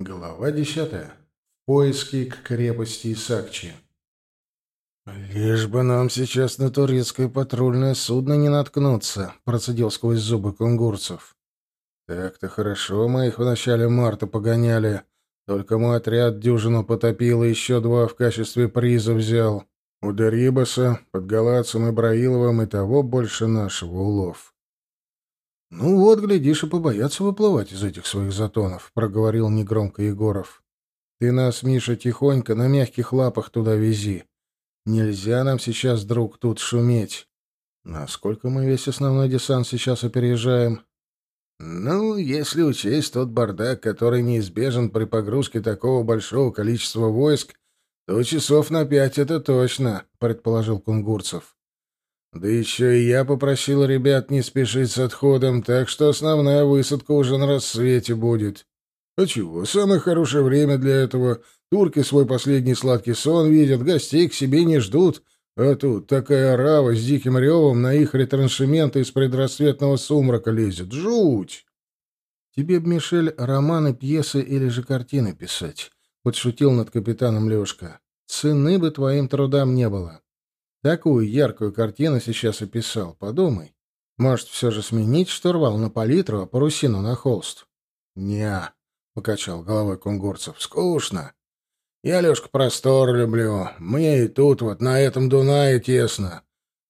Глава десятая. Поиски к крепости Исакчи. «Лишь бы нам сейчас на турецкое патрульное судно не наткнуться», — процедил сквозь зубы кунгурцев. «Так-то хорошо мы их в начале марта погоняли. Только мой отряд дюжину потопил и еще два в качестве приза взял. У Дерибаса, под Галацем и Браиловым и того больше нашего улов. «Ну вот, глядишь, и побоятся выплывать из этих своих затонов», — проговорил негромко Егоров. «Ты нас, Миша, тихонько на мягких лапах туда вези. Нельзя нам сейчас, друг, тут шуметь. Насколько мы весь основной десант сейчас опережаем?» «Ну, если учесть тот бардак, который неизбежен при погрузке такого большого количества войск, то часов на пять это точно», — предположил Кунгурцев. Да еще и я попросил ребят не спешить с отходом, так что основная высадка уже на рассвете будет. А чего, самое хорошее время для этого. Турки свой последний сладкий сон видят, гостей к себе не ждут, а тут такая орава с диким ревом на их ретраншементы из предрассветного сумрака лезет. Жуть! Тебе б, Мишель, романы, пьесы или же картины писать, — подшутил над капитаном Лешка. Цены бы твоим трудам не было. Такую яркую картину сейчас описал. Подумай. Может, все же сменить штурвал на палитру, а парусину на холст? «Не-а», покачал головой Кунгурцев. «Скучно. Я, Лешка, простор люблю. Мне и тут вот на этом Дунае тесно.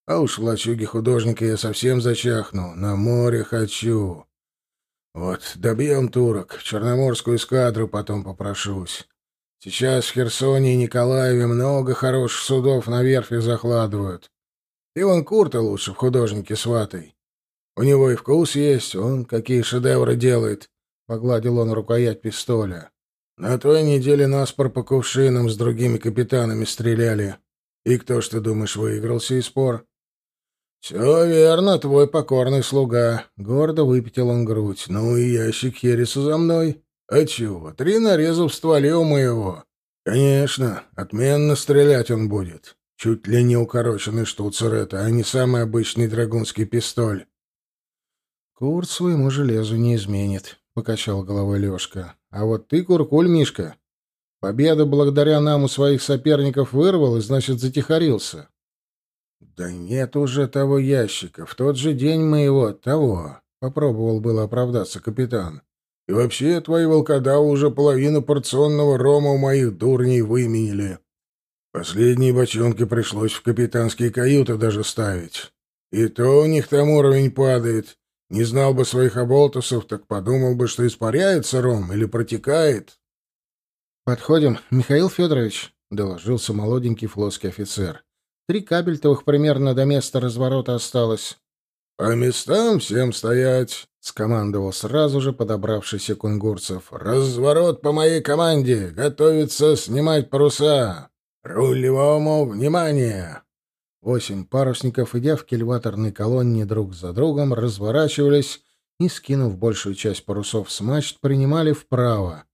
А уж в лачуге художника я совсем зачахну. На море хочу. Вот, добьем турок, в Черноморскую эскадру потом попрошусь. Сейчас в Херсоне и Николаеве много хороших судов на верфи закладывают. Ты вон Курта лучше в художнике сватай. У него и вкус есть, он какие шедевры делает. Погладил он рукоять пистоля. На той неделе нас по кувшинам с другими капитанами стреляли. И кто ж ты думаешь выиграл сей спор? Все верно, твой покорный слуга. Гордо выпятил он грудь. Ну и ящик хереса за мной. А чего? Три нареза в стволе у моего. Конечно, отменно стрелять он будет. Чуть ли не укороченный штуцер это, а не самый обычный драгунский пистоль. Курт своему железу не изменит, покачал головой Лёшка. А вот ты, Куркуль, Мишка, победу благодаря нам у своих соперников вырвал и, значит, затихарился. Да нет уже того ящика. В тот же день мы его, того, попробовал было оправдаться капитан. И вообще, твои волкодавы уже половину порционного рома у моих дурней выменили. Последние бочонки пришлось в капитанские каюты даже ставить. И то у них там уровень падает. Не знал бы своих оболтусов, так подумал бы, что испаряется ром или протекает. «Подходим, Михаил Федорович», — доложился молоденький флотский офицер. «Три кабельтовых примерно до места разворота осталось». «По местам всем стоять!» — скомандовал сразу же подобравшийся кунгурцев. «Разворот по моей команде! Готовиться снимать паруса! Рулевому внимание!» Восемь парусников, идя в кильваторной колонне друг за другом, разворачивались и, скинув большую часть парусов с мачт, принимали вправо.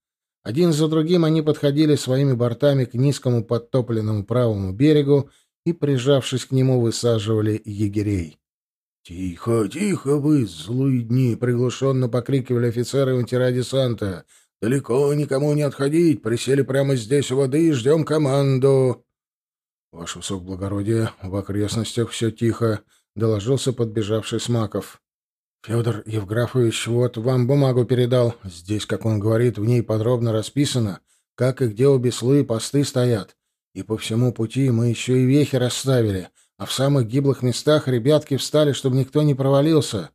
Один за другим они подходили своими бортами к низкому подтопленному правому берегу и, прижавшись к нему, высаживали егерей. «Тихо, тихо вы, злые дни!» — приглушенно покрикивали офицеры унтера десанта. «Далеко никому не отходить! Присели прямо здесь у воды и ждем команду!» «Ваше высокоблагородие, в окрестностях все тихо», — доложился подбежавший Смаков. «Федор Евграфович вот вам бумагу передал. Здесь, как он говорит, в ней подробно расписано, как и где обе слои посты стоят. И по всему пути мы еще и вехи расставили а в самых гиблых местах ребятки встали, чтобы никто не провалился.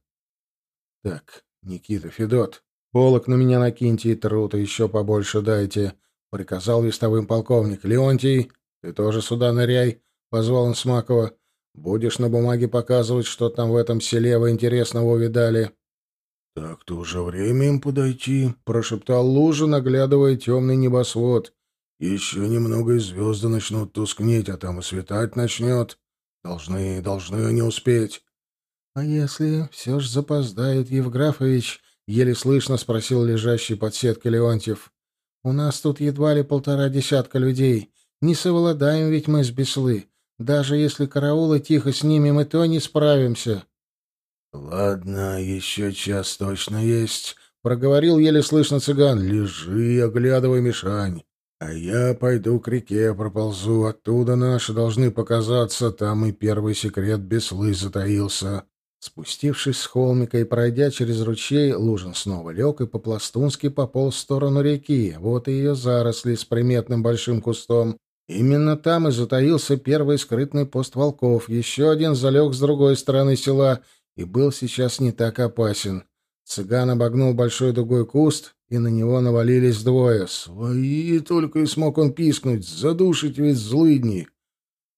Так, Никита, Федот, полок на меня накиньте и трута еще побольше дайте, — приказал вестовым полковник. Леонтий, ты тоже сюда ныряй, — позвал он Смакова. Будешь на бумаге показывать, что там в этом селе вы интересного увидали. — Так-то уже время им подойти, — прошептал Лужа, наглядывая темный небосвод. — Еще немного и звезды начнут тускнеть, а там и светать начнет. Должны, должны они успеть. — А если все ж запоздает, Евграфович? — еле слышно спросил лежащий под сеткой Леонтьев. — У нас тут едва ли полтора десятка людей. Не совладаем ведь мы с Беслы. Даже если караулы тихо снимем, и то не справимся. — Ладно, еще час точно есть, — проговорил еле слышно цыган. «Лежи, оглядывай мишань. А я пойду к реке проползу. Оттуда наши должны показаться. Там и первый секрет Беслы затаился». Спустившись с холмика и пройдя через ручей, Лужин снова лег и по-пластунски пополз в сторону реки. Вот и ее заросли с приметным большим кустом. Именно там и затаился первый скрытный пост волков. Еще один залег с другой стороны села и был сейчас не так опасен. Цыган обогнул большой дугой куст, и на него навалились двое. «Свои!» — только и смог он пискнуть. «Задушить ведь злыдни!»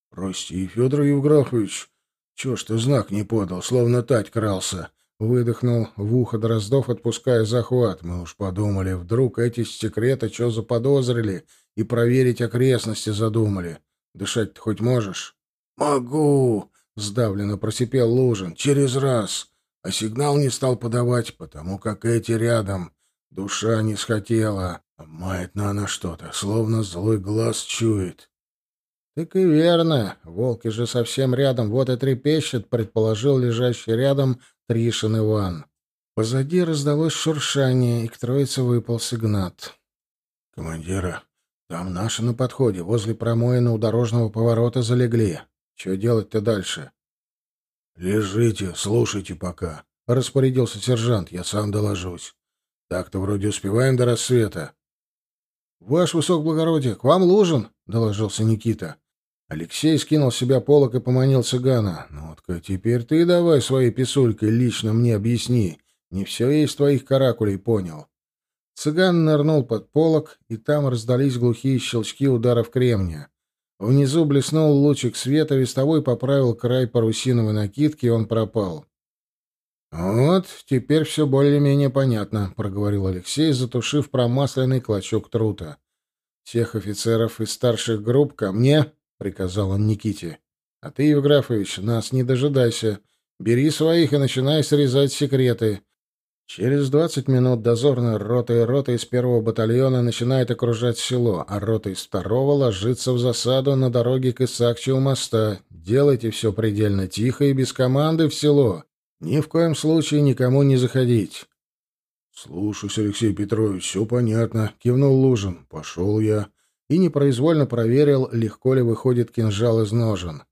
«Прости, Федор Евграфович!» Чего ж ты знак не подал, словно тать крался? Выдохнул в ухо Дроздов, отпуская захват. Мы уж подумали, вдруг эти секреты что заподозрили и проверить окрестности задумали. Дышать ты хоть можешь? Могу, сдавленно просипел Лужин. Через раз. А сигнал не стал подавать, потому как эти рядом. Душа не схотела. А мает на она что-то, словно злой глаз чует. «Так и верно. Волки же совсем рядом. Вот и трепещет», — предположил лежащий рядом Тришин Иван. Позади раздалось шуршание, и к троице выполз Игнат. «Командира, там наши на подходе, возле промоина у дорожного поворота залегли. Что делать-то дальше?» «Лежите, слушайте пока», — распорядился сержант. «Я сам доложусь. Так-то вроде успеваем до рассвета». «Ваш высокоблагородие, к вам Лужин», — доложился Никита. Алексей скинул с себя полок и поманил цыгана. «Ну вот-ка, теперь ты давай своей писулькой лично мне объясни. Не все я из твоих каракулей понял». Цыган нырнул под полок, и там раздались глухие щелчки ударов кремня. Внизу блеснул лучик света, вестовой поправил край парусиновой накидки, и он пропал. «Вот, теперь все более-менее понятно», — проговорил Алексей, затушив промасленный клочок трута. «Всех офицеров из старших групп ко мне приказал он Никите. «А ты, Евграфович, нас не дожидайся. Бери своих и начинай срезать секреты». Через двадцать минут дозорная рота и рота из первого батальона начинает окружать село, а рота из второго ложится в засаду на дороге к Исакчеву моста. Делайте все предельно тихо и без команды в село. Ни в коем случае никому не заходить. — Слушаюсь, Алексей Петрович, все понятно, — кивнул Лужин. — Пошел я и непроизвольно проверил, легко ли выходит кинжал из ножен.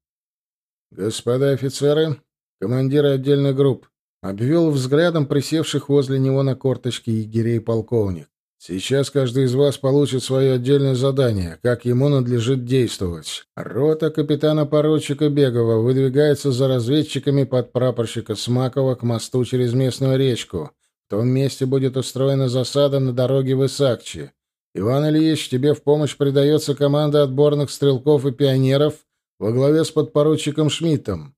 «Господа офицеры, командиры отдельных групп», — обвел взглядом присевших возле него на корточке егерей полковник. «Сейчас каждый из вас получит свое отдельное задание, как ему надлежит действовать. Рота капитана-поручика Бегова выдвигается за разведчиками под прапорщика Смакова к мосту через местную речку. В том месте будет устроена засада на дороге в Исакчи. Иван Ильич, тебе в помощь придается команда отборных стрелков и пионеров во главе с подпоручиком Шмидтом.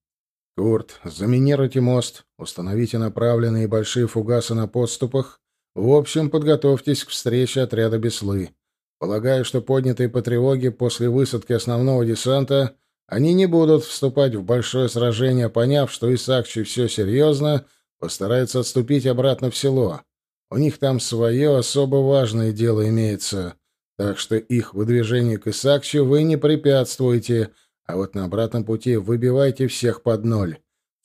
Курт, заминируйте мост, установите направленные большие фугасы на подступах. В общем, подготовьтесь к встрече отряда Беслы. Полагаю, что поднятые по тревоге после высадки основного десанта, они не будут вступать в большое сражение, поняв, что Исакчи все серьезно, постараются отступить обратно в село. У них там свое особо важное дело имеется, так что их выдвижению к Исакчу вы не препятствуете, а вот на обратном пути выбивайте всех под ноль.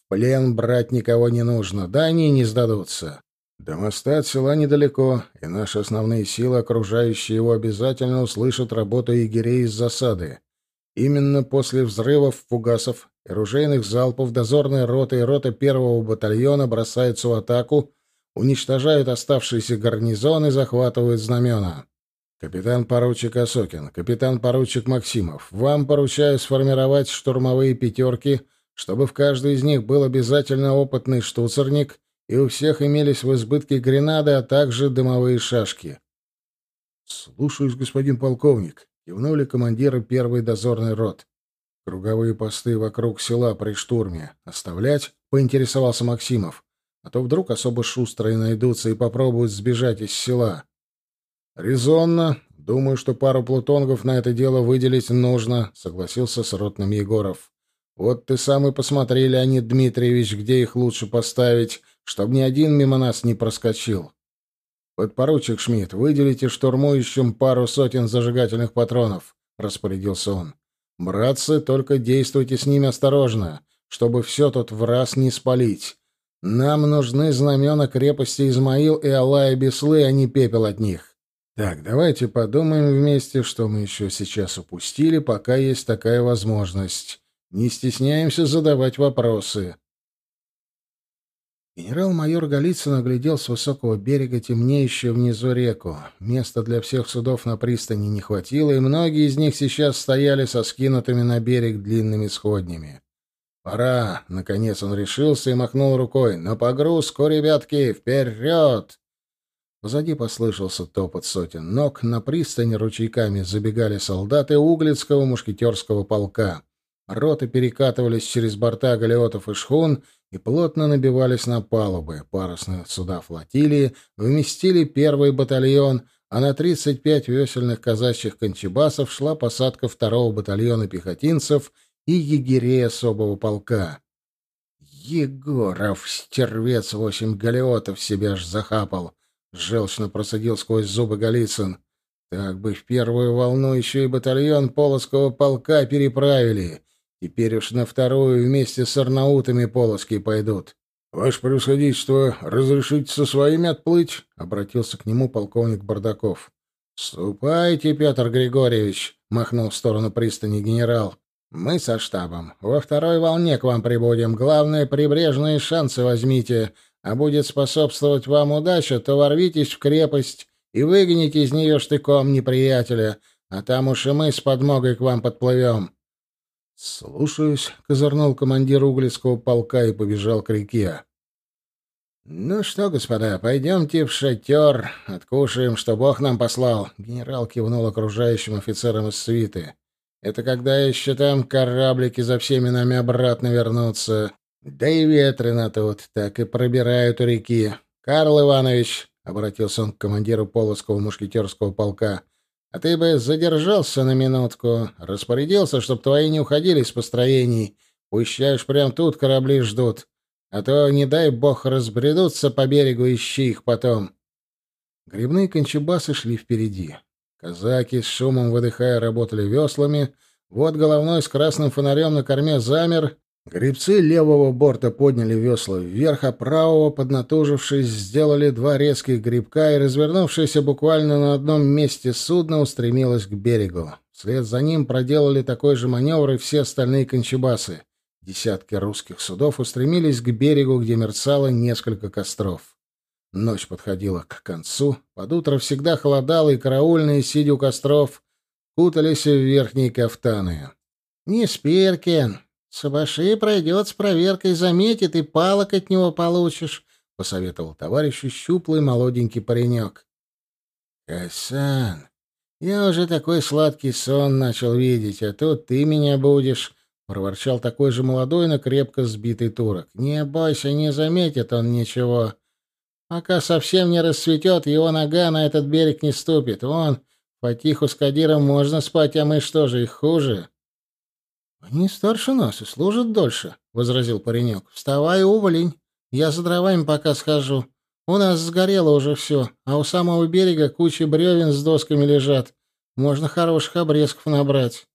В плен брать никого не нужно, да они не сдадутся. До моста от села недалеко, и наши основные силы, окружающие его, обязательно услышат работу егерей из засады. Именно после взрывов фугасов и ружейных залпов дозорная рота и рота первого батальона бросаются в атаку, уничтожают оставшиеся гарнизоны, захватывают знамена. Капитан-поручик Осокин, капитан-поручик Максимов, вам поручаю сформировать штурмовые пятерки, чтобы в каждой из них был обязательно опытный штуцерник и у всех имелись в избытке гренады, а также дымовые шашки. «Слушаюсь, господин полковник», — кивнули командиры первой дозорной рот. «Круговые посты вокруг села при штурме. Оставлять?» — поинтересовался Максимов а то вдруг особо шустрые найдутся и попробуют сбежать из села. Резонно. Думаю, что пару плутонгов на это дело выделить нужно, согласился с ротным Егоров. Вот ты сам и посмотри, Леонид Дмитриевич, где их лучше поставить, чтобы ни один мимо нас не проскочил. Подпоручик Шмидт, выделите штурмующим пару сотен зажигательных патронов, распорядился он. Братцы, только действуйте с ними осторожно, чтобы все тут в раз не спалить. Нам нужны знамена крепости Измаил и Аллая Беслы, а не пепел от них. Так, давайте подумаем вместе, что мы еще сейчас упустили, пока есть такая возможность. Не стесняемся задавать вопросы. Генерал-майор Голицын оглядел с высокого берега темнеющую внизу реку. Места для всех судов на пристани не хватило, и многие из них сейчас стояли со скинутыми на берег длинными сходнями. «Пора!» — наконец он решился и махнул рукой. «На погрузку, ребятки! Вперед!» Позади послышался топот сотен ног. На пристани ручейками забегали солдаты Углицкого мушкетерского полка. Роты перекатывались через борта галеотов и шхун и плотно набивались на палубы. Парусные суда флотилии вместили первый батальон, а на 35 весельных казачьих кончебасов шла посадка второго батальона пехотинцев — и егерей особого полка. Егоров, стервец, восемь галеотов себя ж захапал. Желчно просадил сквозь зубы Голицын. Так бы в первую волну еще и батальон Полоцкого полка переправили. Теперь уж на вторую вместе с арнаутами полоцкие пойдут. — Ваше превосходительство, разрешите со своими отплыть? — обратился к нему полковник Бардаков. — Ступайте, Петр Григорьевич, — махнул в сторону пристани генерал. Мы со штабом во второй волне к вам прибудем. Главное, прибрежные шансы возьмите, а будет способствовать вам удача, то ворвитесь в крепость и выгоните из нее штыком неприятеля, а там уж и мы с подмогой к вам подплывем. — Слушаюсь, — козырнул командир углицкого полка и побежал к реке. — Ну что, господа, пойдемте в шатер, откушаем, что Бог нам послал. Генерал кивнул окружающим офицерам из свиты. — это когда еще там кораблики за всеми нами обратно вернутся. Да и ветрено тут, так и пробирают реки. Карл Иванович, — обратился он к командиру Полоцкого мушкетерского полка, — а ты бы задержался на минутку, распорядился, чтоб твои не уходили с построений. Пущаешь прям тут корабли ждут. А то, не дай бог, разбредутся по берегу, ищи их потом. Грибные кончебасы шли впереди. Казаки с шумом выдыхая работали веслами. Вот головной с красным фонарем на корме замер. Гребцы левого борта подняли весла вверх, а правого, поднатужившись, сделали два резких грибка, и развернувшееся буквально на одном месте судно устремилось к берегу. Вслед за ним проделали такой же маневр и все остальные кончебасы. Десятки русских судов устремились к берегу, где мерцало несколько костров. Ночь подходила к концу, под утро всегда холодало, и караульные, сидя у костров, кутались в верхние кафтаны. — Не спиркин, Сабаши пройдет с проверкой, заметит, и палок от него получишь, — посоветовал товарищу щуплый молоденький паренек. — Касан, я уже такой сладкий сон начал видеть, а тут ты меня будешь, — проворчал такой же молодой, но крепко сбитый турок. — Не бойся, не заметит он ничего. — Пока совсем не расцветет, его нога на этот берег не ступит. Вон, потиху с Кадиром можно спать, а мы что же, их хуже? — Они старше нас и служат дольше, — возразил паренек. — Вставай, уволень. Я за дровами пока схожу. У нас сгорело уже все, а у самого берега куча бревен с досками лежат. Можно хороших обрезков набрать.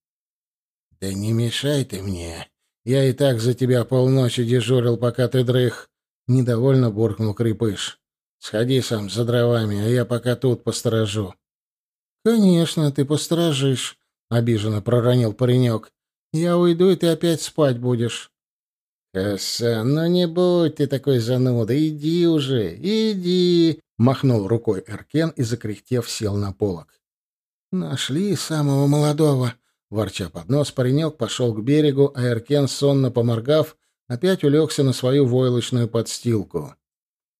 — Да не мешай ты мне. Я и так за тебя полночи дежурил, пока ты дрых. Недовольно буркнул Крепыш. Сходи сам за дровами, а я пока тут посторожу. — Конечно, ты посторожишь, — обиженно проронил паренек. — Я уйду, и ты опять спать будешь. — Касан, ну не будь ты такой зануда, иди уже, иди, — махнул рукой Эркен и, закряхтев, сел на полок. — Нашли самого молодого, — ворча под нос, паренек пошел к берегу, а Эркен, сонно поморгав, опять улегся на свою войлочную подстилку.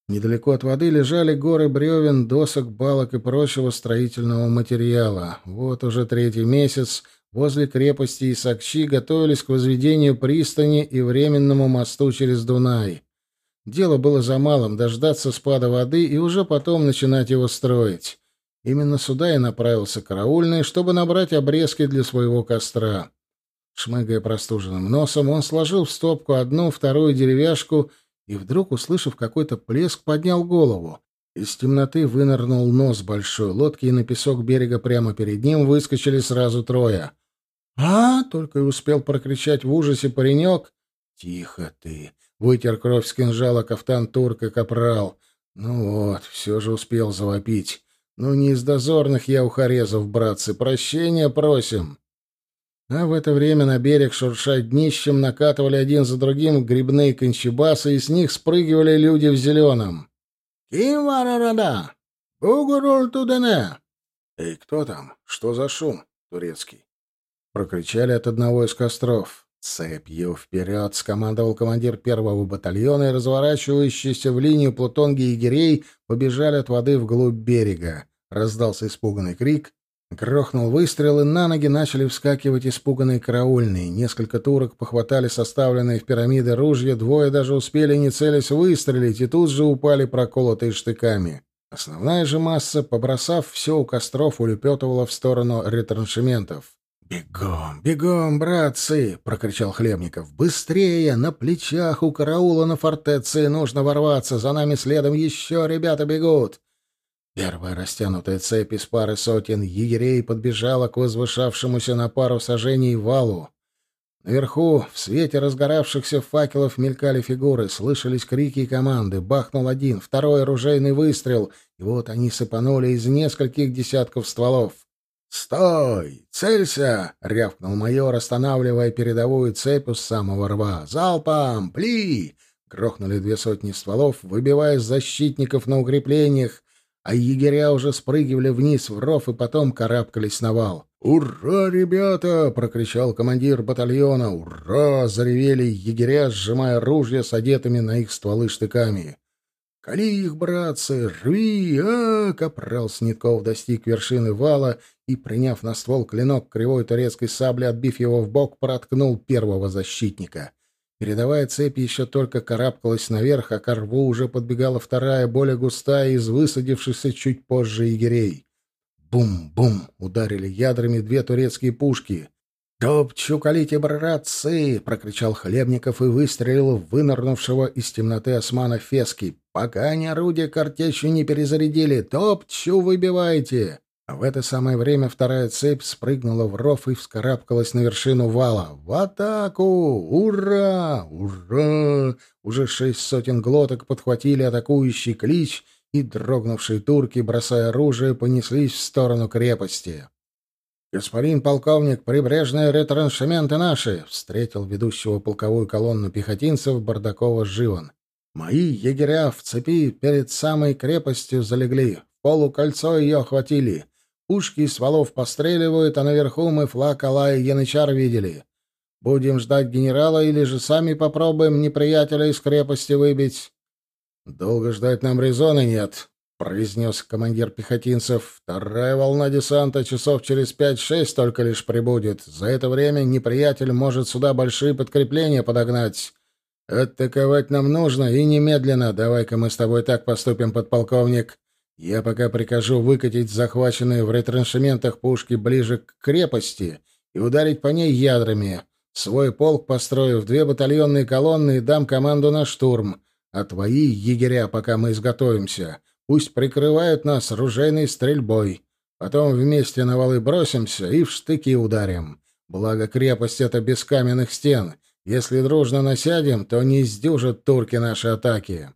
Недалеко от воды лежали горы бревен, досок, балок и прочего строительного материала. Вот уже третий месяц возле крепости Исакчи готовились к возведению пристани и временному мосту через Дунай. Дело было за малым — дождаться спада воды и уже потом начинать его строить. Именно сюда и направился караульный, чтобы набрать обрезки для своего костра. Шмыгая простуженным носом, он сложил в стопку одну, вторую деревяшку — и вдруг, услышав какой-то плеск, поднял голову. Из темноты вынырнул нос большой лодки, и на песок берега прямо перед ним выскочили сразу трое. «А!» — только и успел прокричать в ужасе паренек. «Тихо ты!» — Вытер кровь с кинжала кафтан турка капрал. Ну вот, все же успел завопить. Ну не из дозорных я у Хорезов, братцы, прощения просим. А в это время на берег, шурша днищем, накатывали один за другим грибные кончебасы, и с них спрыгивали люди в зеленом. «Ким-вара-рада! Бугуруль-тудене!» «Эй, кто там? Что за шум?» «Турецкий». Прокричали от одного из костров. «Цепью вперед!» — скомандовал командир первого батальона, и разворачивающиеся в линию плутонги егерей побежали от воды вглубь берега. Раздался испуганный крик. Грохнул выстрел, и на ноги начали вскакивать испуганные караульные. Несколько турок похватали составленные в пирамиды ружья, двое даже успели, не целясь, выстрелить, и тут же упали проколотые штыками. Основная же масса, побросав все у костров, улепетывала в сторону ретраншементов. «Бегом, бегом, братцы!» — прокричал Хлебников. «Быстрее! На плечах у караула на фортеции нужно ворваться! За нами следом еще ребята бегут!» Первая растянутая цепь из пары сотен егерей подбежала к возвышавшемуся на пару сажений валу. Наверху, в свете разгоравшихся факелов, мелькали фигуры, слышались крики и команды. Бахнул один, второй оружейный выстрел, и вот они сыпанули из нескольких десятков стволов. «Стой! Целься!» — рявкнул майор, останавливая передовую цепь у самого рва. «Залпом! Пли!» Грохнули две сотни стволов, выбивая защитников на укреплениях, а егеря уже спрыгивали вниз в ров и потом карабкались на вал. «Ура, ребята!» — прокричал командир батальона. «Ура!» — заревели егеря, сжимая ружья с одетыми на их стволы штыками. «Кали их, братцы! Рви! а Капрал Снетков достиг вершины вала и, приняв на ствол клинок кривой турецкой сабли, отбив его в бок, проткнул первого защитника. Передовая цепь еще только карабкалась наверх, а к рву уже подбегала вторая, более густая, из высадившихся чуть позже егерей. Бум-бум! Ударили ядрами две турецкие пушки. «Топчу, калите, братцы!» — прокричал Хлебников и выстрелил в вынырнувшего из темноты османа Фески. «Пока они орудия картечью не перезарядили, топчу, выбивайте!» В это самое время вторая цепь спрыгнула в ров и вскарабкалась на вершину вала. «В атаку! Ура! Ура!» Уже шесть сотен глоток подхватили атакующий клич, и дрогнувшие турки, бросая оружие, понеслись в сторону крепости. «Господин полковник, прибрежные ретраншементы наши!» — встретил ведущего полковую колонну пехотинцев Бардакова Живан. «Мои егеря в цепи перед самой крепостью залегли, полукольцо ее охватили. Пушки из стволов постреливают, а наверху мы флаг Алая Янычар видели. Будем ждать генерала или же сами попробуем неприятеля из крепости выбить?» «Долго ждать нам резона нет», — произнес командир пехотинцев. «Вторая волна десанта часов через пять-шесть только лишь прибудет. За это время неприятель может сюда большие подкрепления подогнать. Атаковать нам нужно и немедленно. Давай-ка мы с тобой так поступим, подполковник. Я пока прикажу выкатить захваченные в ретраншементах пушки ближе к крепости и ударить по ней ядрами. Свой полк построю в две батальонные колонны и дам команду на штурм. А твои егеря, пока мы изготовимся, Пусть прикрывают нас ружейной стрельбой. Потом вместе на валы бросимся и в штыки ударим. Благо крепость — это без каменных стен. Если дружно насядем, то не сдюжат турки наши атаки.